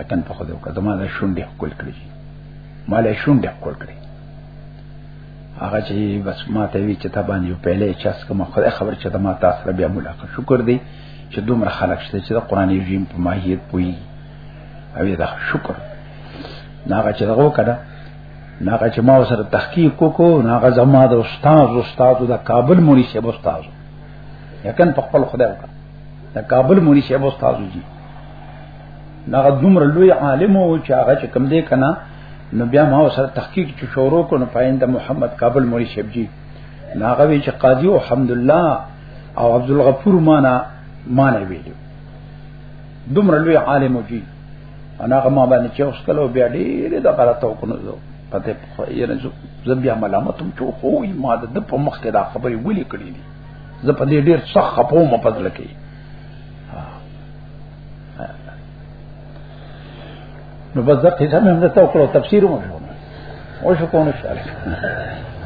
S1: یتن په خوده وکړه زما د شونډې خپل کړی ما له شونډې خپل کړی هغه چې بس ما ته وی چې تا باندې پهلې چاس کوم خدای خبر چې ما تاسو سره بیا ملاقات شکر دی چې دومره خلک شته چې د قران رجیم په ماهیت پوي او دا شکر ناغه چې دغه وکړه ناغه چې ما سره تحقیق وکړو ناغه زما د استاد استاد د کابل مونږ شه استاد یقین په خپل خدای وکړه دا کابل مونږ شه بوس تاسو جی دا دومره لوی عالم او چې هغه چې کم دی کنه نو بیا ما سره تحقیق چې شروع کو نو پاینده محمد کابل مونږ شه جی ناغه وی چې قاضي او حمدالله او عبد الغفور مانا مانا ویلو دومره لوی عالم جی انا غما باندې چې اوس کلو بیا ډېر د غلطو کو نو پته خو یې نه زه بیا ملامتم چې خو یې ما د په مخ کې دا خبرې ولې کړې دي زه په دې ډېر سخت خپوم په دل کې نو بس دا قصه مې هم د توکلو تفسیر مو شو او شو کو نه شاله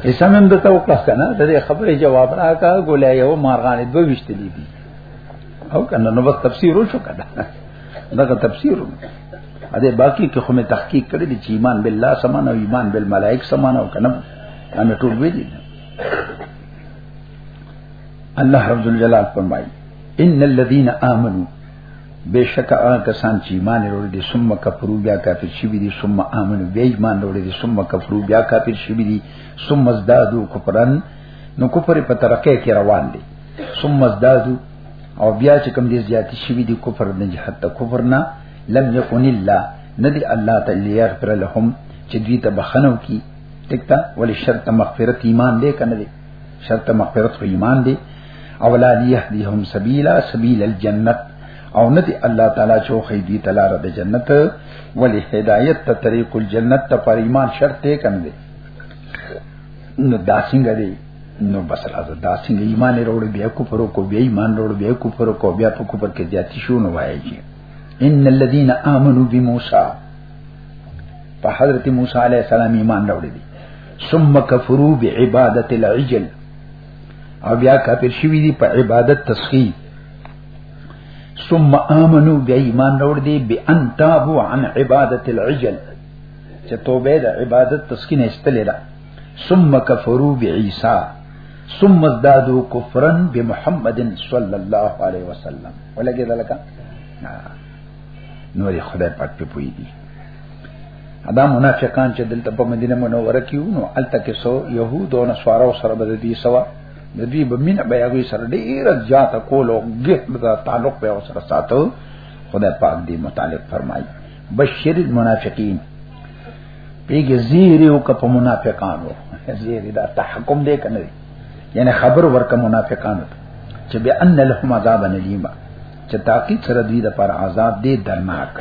S1: قصه مې هم د توکلو کنه د دې خبرې جواب راکا ګولای یو مارغان دوه وشتلې دي او کنه نو بس تفسیر وشو کنه دغه تفسیر ا دې باقی کې خو مې تحقیق کړی دی چې ایمان بالله سمان او ایمان بالملائک سمان او کنه انا ټول ویلي الله رب الجلال فرمایي ان الذين امنوا بشک هغه کسان چې ایمان لري دي ثم کفرو بیا کافر شي دي ثم امنو بیا ایمان لري دي ثم کفرو بیا کافر شي دي ثم ازدادو کفرن نو کفر په ترقه کې روان دي ثم ازدادو او بیا چې کوم دې زیات شي دي کفر نه جهاد ته کفر نه لم یکن الله ندی الله تعالی یغفر لهم چې دوی ته بخنو کی ټکتا ولی شرط مغفرت ایمان دې کنه دې شرط مغفرت خو ایمان دې او لا یهدیهم سبیلا سبیل الجنت او ندی الله تعالی چې خو دې تعالی رب جنت ولی هدایت ته طریق الجنت ته پر ایمان شرط دې کنه دې نو داسنګ دې نو بس راځه دا څنګه ایمان وروړي بیا کو پرو کو بیا ایمان وروړي بیا کو پرو کو بیا په کو پر کې زیاتی شو نو وایي ان الذين امنوا بموسى په حضرت موسی علی السلام ایمان راوړي دي ثم كفروا بعباده العجل او بیا کافر شوی دي په عبادت تسخی ثم امنوا بیا ایمان راوړ دي بان تابوا عن عباده العجل چې توبه د عبادت تسکین استلې ده ثم کفروا بعیسی ثم ازدادوا کفرا بمحمد صلی الله علیه وسلم ولګی دلکا نور خدای پاک په پوی دی ادا منافقان چې دلته په مدینه منوره کې وو نو الته کې سو يهود او نصارا سره بد دي سوا د دې بمینه بیا غوي سره ډیر زیات کول او ګټ دا تعلق په سره ساتو خدای پاک دې متعلق فرمایي بشیر المنافقین پیګه زیری او کپ منافقانو زیری دا تحکم دې کنه یعنی خبر ورک منافقانو چې به ان لهم عذاب الیما چې تاکید سره دوی د پر عذاب دې درناک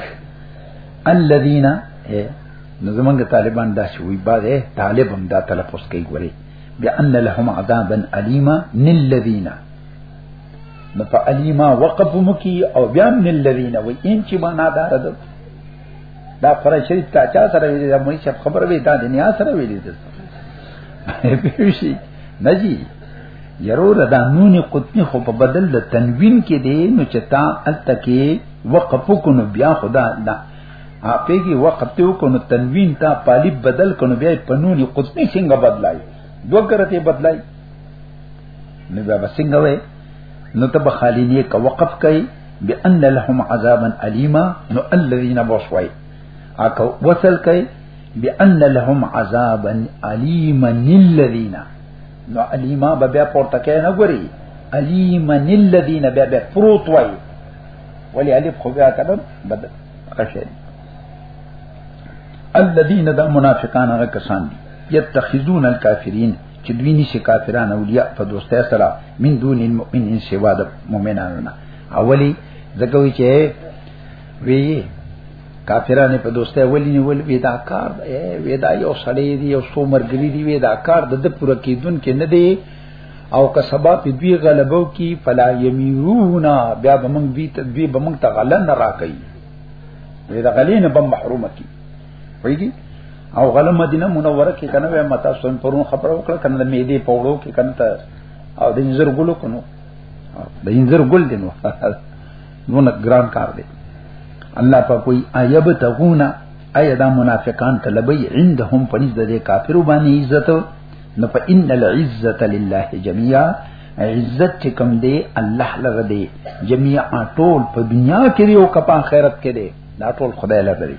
S1: الذين نو زمونږ طالبان دا شوی باندې طالب هم دا تلفظ کوي ګوري بان لهم عذابا الیما للذین نو په الیما وقف مکی او بیا من الذین و ان چې معنا دار ده دا قرآن شریف تا چا سره ویلي دا مې شپ خبر وی دا دنیا سره ویلي دي پیوشي نجی ضرور دا نون قطنی خو په بدل د تنوین کې دی نو چې تا التکی وقف کو نو بیا خدا دا اپې کې وقف ته کو نو تنوین تا پالیب بدل کو نو بیا په نون قطنی څنګه بدلای دوه کرته بدلای نو بیا څنګه وای نو ته بخالینی کا وقف کای بان لهم عذابا الیما نو الذين بوسوي اکو وصل کوي بان لهم عذابا الیما الذين نو الیما به بیا پورته کوي نه ګوري الیما الذين بیا بیا پروت وای ولی الف خو بیا کده بد قشه الذين دا منافقان هغه کسان دي يتخذون الكافرين چې دوی نشي کافران اولیاء په دوستۍ سره من دون المؤمنین سوا د مؤمنانو نه اولی ځکه وی چې وی کافرانه په دوستۍ ولی نیول وی دا کار وی دا یو سړی دی یو سو مرګری دی وی دا کار د پوره کیدون کې نه دی او که سبا په دوی غلبو کې فلا یمیرونا بیا بمنګ دوی ته دوی بمنګ ته غلن راکې وی دا غلین بم محرومه کی ویږي او غلم مدینه منوره کې کنه وای متا سن پرون خبر وکړه کنه د میدی پوړو کې کنه ته او د انځر ګلو کنو د انځر ګل دینو نو نه ګران کار دی الله په کوئی ایب تغونا ایا دا منافقان طلبی عندهم پنځ د کافرو باندې عزت نو په ان العزت لله جميعا عزت چې کوم دی الله لره دی جميعا ټول په دنیا کې او کپا خیرت کې دی دا ټول خدای لره دی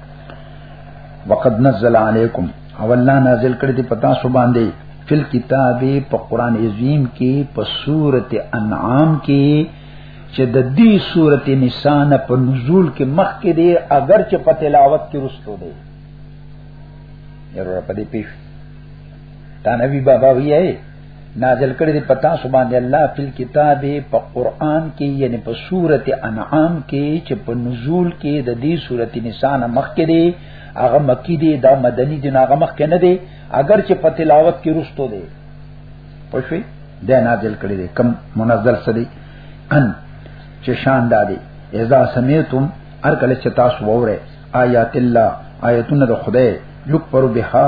S1: وقد نزل علیکم او الله نازل کړی دی پتا سو باندې فل کتاب په قران عظیم کې په سورته انعام کې چې د دې سورته نساء نه په نزول کې مخ کې دی اگر چې په تلاوت کې رسو دی یره په دې پیښ تنوی بابا وی نازل کړی دی پتا سو باندې الله فل کتاب په قران کې یعنی په سورته انعام کې چې په نزول کې د دې سورته نساء مخ کې دی هغه مکی دی دا مدنی دی هغه مخ کې نه دی اگر چې په تلاوت کې رستو دی پښوی دا نازل کړی دی کم منزل سدی ان چې شان دادی اذا سمعتم هر کله چې تاسو وره آیات الله آیتونه د خدای یو پر بها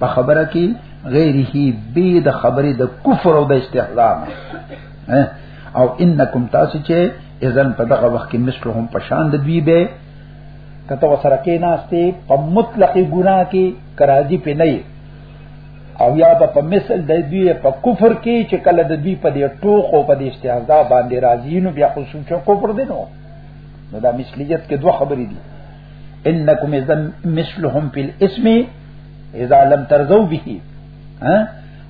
S1: په خبره کې غیره به د خبرې د کفر او د استحلام او انکم تاسو چې اذن په دغه وخت کې مثلهم پشان د دوی به کته وسره کې ناشته په مطلق ګناه کې کراجی په نه او یا په مثل د دوی په کفر کې چې کله د دوی په دې ټوخ او په دې استهزا باندې راځي نو بیا خصوصي کفر دي نو نو دا مثلیت کې دوه خبرې دي انکم اذا مثلهم فی الاسم اذا لم ترزو به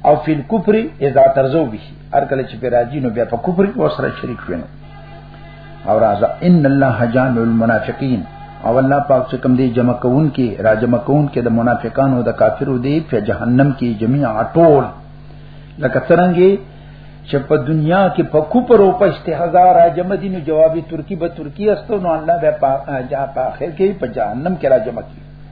S1: او فی الكفر اذا ترزو به هر کله چې پیراجی نو بیا په کفر کې وسره شریک شونه او راځه ان الله جامع المنافقین او الله پاک چې کوم دی جمع کون کې را جمع کون کې د منافقانو د کافرو دی په جهنم کې جميع ټول لکه څنګه چې په دنیا کې په کوپر او په استهزاء را جمع دي نو جوابي ترکی به ترکی استو نو الله به په جا په اخر کې په جهنم کې را جمع کی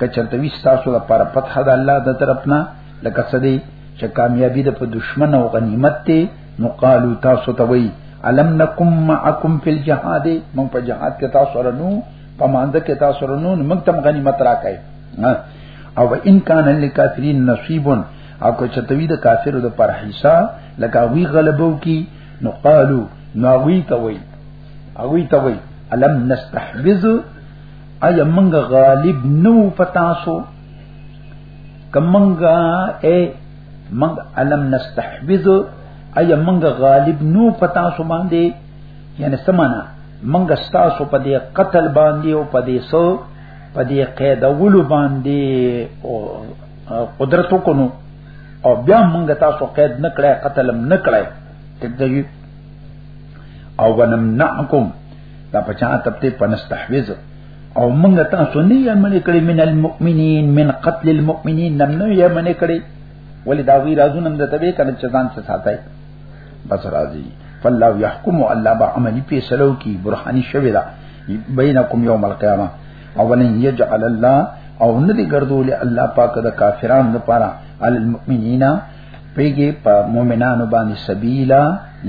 S1: کچرته وی تاسو لپاره فتح د الله د طرفنا لکه سدی چې کامیابی د په دشمن او غنیمت ته نو قالو تاسو ته وی علم نکم معکم فی الجهاد مون په جهاد کې تاسو رنو په مانځ کې تاسو رنو مون تم غنیمت راکای او ان کان للکافرین نصیب او که چتوی د کافرو د پر حصہ لکه وی غلبو کی نو قالو نو وی ته وی او وی ته وی الم نستحبذ ایا منګ غالب نو پتاسو کمنګا اے منګ علم نستحوذ ایا منګ غالب نو پتاسو باندې یعنی سمانا منګ تاسو په دې قتل باندې او په دې سو په دې قید اول باندې او قدرت کو نو او بیا منګ تاسو قید نکړای قتلم نکړای تدګی او ونمنعکم دا په چا تپته پنستحوذ او موږ تاسو نه یې منې کړې من المؤمنین من قتل المؤمنین نم نه یې منې کړې ولې دا وی رازونه هم د تبې کنه چې ځان څه ساتای بس راځي فالله يحكم الله با عملی فیصلو کی برهانی شوی دا بینکم یوم القیامه او ولن یجعل الله او ندی ګرځول الله پاک د کافرانو لپاره علی المؤمنین پیګه په مؤمنانو باندې سبیلا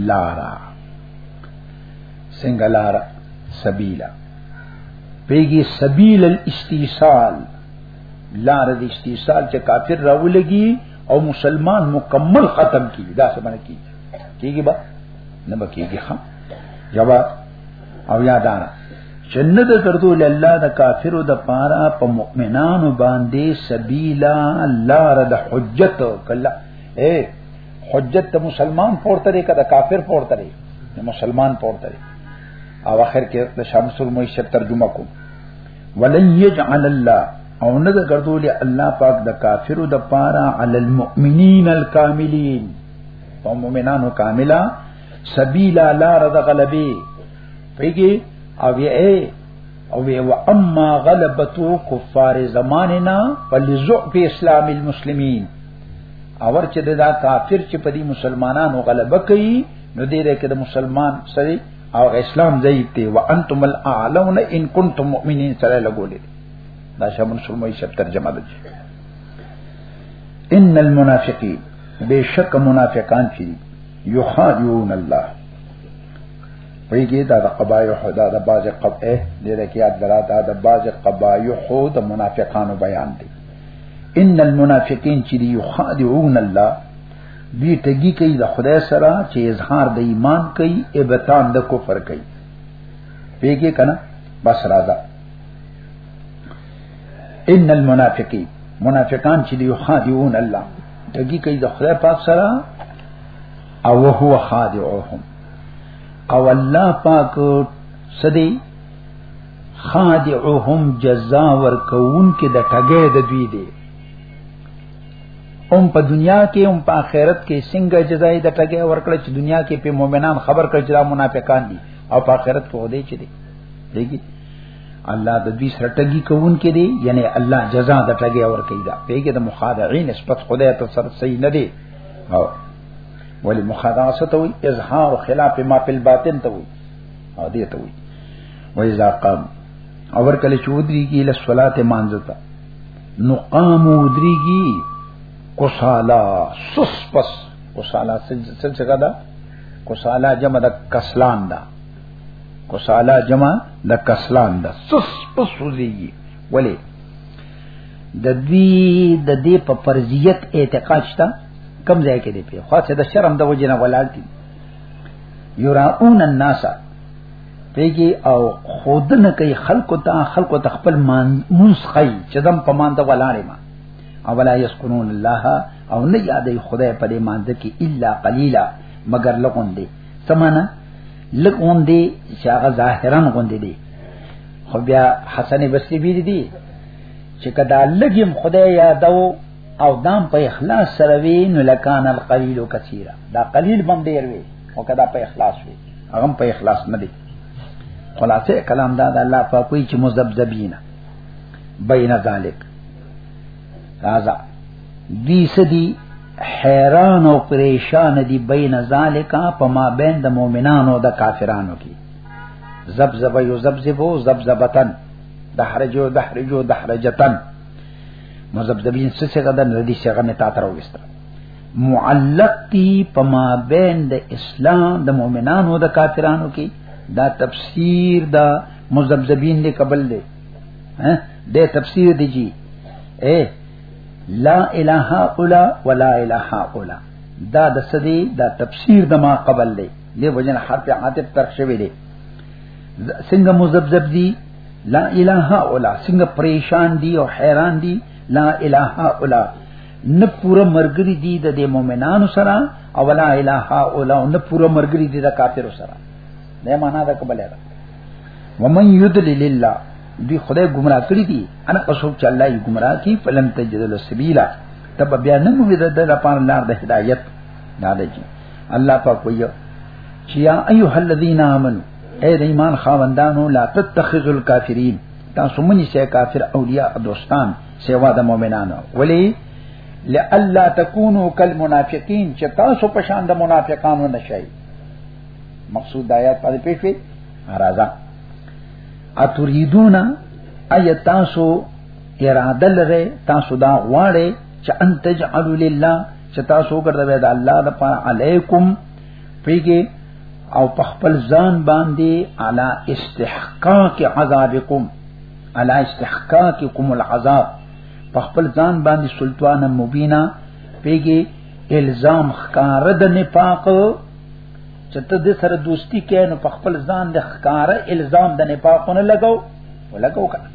S1: لارا څنګه لار سبیلا پیږي سبیل الاستیصال لار د استیصال چې کافر راولګي او مسلمان مکمل ختم کی دا څه باندې کی کیږي با نه بکیږي ها جواب او یادانا جنت ترتو الله د کافرو د پارا په مؤمنانو باندې سبیلا لار د حجت کله اے حجت د مسلمان پورته دی کده کافر پورته دی د مسلمان پورته دی او اخر کې د شمس المشب ترجمه کوم ولن يجعل الله او نه د ګرځولې الله پاک د کافرو د پاره علی المؤمنین الکاملین او مؤمنانو کاملا سبیلا لا رد غلبی پیږي او یې او وی و اما غلبتو کفار زماننا فلزع فی اسلام المسلمین اور چې دا کافر چې په دې مسلمانانو غلبه کوي نو دې لکه د مسلمان سره او اسلام ضعیف دی وانتم الاعلون ان کنتم مؤمنین سره لګولې دا شمن سلمې شپ ترجمه ده ان المنافقین بشک منافقان چې یخادعون الله ویګي دا د قبایح دا د باز قبعه دې لکه یاد درا دا د باز قبایح د منافقانو بیان دی ان المنافقین چې دی یخادعون الله دوی ټګي کوي د خدای سره چې اظهار د ایمان کوي ابتان د کفر کوي پیګه کنا بس راځه ان المنافقین منافقان چې دی خادعون الله ټګي کوي د خدای پاک سره او هو خادعهم او الله پاک سدي خادعهم جزا ورکون کې د ټګې د دوی دی هم په دنیا کې هم په آخرت کې څنګه جزای د ټګې ورکړ چې دنیا کې په مؤمنان خبر کړ چې دا منافقان دي او په آخرت کې ودی چې دي دیږي الله د دوی سره ټګي کوون کې دي یعنی الله جزا د ټګې ورکړي دا پیګه د مخادعين نسبت خدای ته سره صحیح نه دی او ولی مخادعه ستوي اظهار خلاف ما په الباطن ته وي او دې ته وي و اذا قام اور کله چودري کی له صلات مانځتا نو قام ودري کی کوسالا سس پس کوسالا سل څنګه دا کوسالا جمع د کسلان دا کوسالا جمع د کسلان دا سس پس ودري ولی د دې د دې په فرضیت اعتقاد شته کم ځای کې دی په خاصه د شرم د وجنه ولاړ دي یراون الناس پیږي او خود نه کوي خلکو ته خلکو ته خپل مان منسخي چې دم په مان د ولاړې ما او ولا یذكرون الله او نه یادې خدای په دې مان د کې الا قليلا مگر لغون دي سمانا لغون دي چې هغه ظاهرا غون دي خو بیا حسن بصری بی دي چې کدا لګیم خدای یادو او دام په اخلاص سره وی نو لکان القلیل کثیرا دا قلیل بم ډیر وی او کدا په اخلاص وی هغه په اخلاص نه دی خلاصه کلام دا د الله په کوئی چې مزبذبینا بین ذالک رازا دی سدی حیران او پریشان دی بین ذالک په ما بین د مؤمنانو د کافرانو کې زبزب یو زبزبو زبزبتن دحرجو دحرجو دحرجتن مذبذبین څه څه غدا ندی څنګه می تا تر وستر معلق تی پما بین د اسلام د مؤمنانو د کافرانو کې دا تفسیر دا مذبذبین دی قبل دی ها د تفسیر دی جی اے لا اله الا ولا اله الا دا د سدی دا تفسیر د ما قبل دی دی وجن حرف عاطف ترخ شوی دی څنګه مذبذب دی لا اله الا څنګه پریشان دي او حیران دي لا اله الا نه پوره مرګري دي د مؤمنانو سره او لا اله الا نه پوره مرګري دي د کافرو سره دا معنا ده کبل ده ومن یذلل الله دی خدای گمراه کړی دي انا قصوب چې الله یې گمراه کی فلن تجد له سبیلا تب بیا نه مو د د لپاره لار د هدایت نه ده چې الله پاک ویو چې یا ایه الذین آمنو اے د ایمان خاوندانو لا تتخذوا الکافرین تاسو منی سه کافر اولیاء دوستان سیوا د مؤمنانو ولی لالا تکونو کل منافقین چې تاسو په شان د منافقانو نشئ مقصود آیات پدې پیښې راځه اتریدون ایت تاسو اراده لره تاسو دا غواړئ چې ان تجعلوا لله چې تاسو ګرځوي د الله د پاره علیکم پیګه او په خپل ځان باندې علا استحقاق عذابکم علا استحقاقکم العذاب په خپل ځان باندې سلطان مبینا پیګي الزام خکار د نفاق چې ته د سره دوستی کین په خپل ځان د خکار الزام د نفاق نه لګاو ولګاو کنه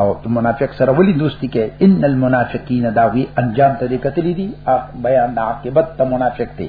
S1: او د منافق سره ولی دوستی کې ان المنافقین داوی انجام ته دې کتلی دي بیان د عاقبت ته منافق دي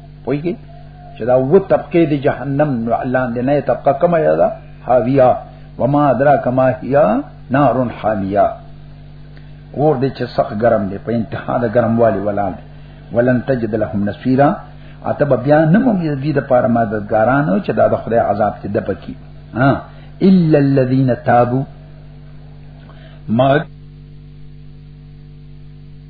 S1: پويږي چې دا و طبقه د جهنم نو لاندې نه طبقه کومه ده حاویه وما ادراک ما هي نار حامیه اور دې چې سخت ګرم دی په انتها د ګرموالي ولان ولن تجد لهم نصيرا اته بیا نه مونږ دې د پاره مددګارانو چې دا د خدای عذاب کې د پکی ها الا الذين تابوا ما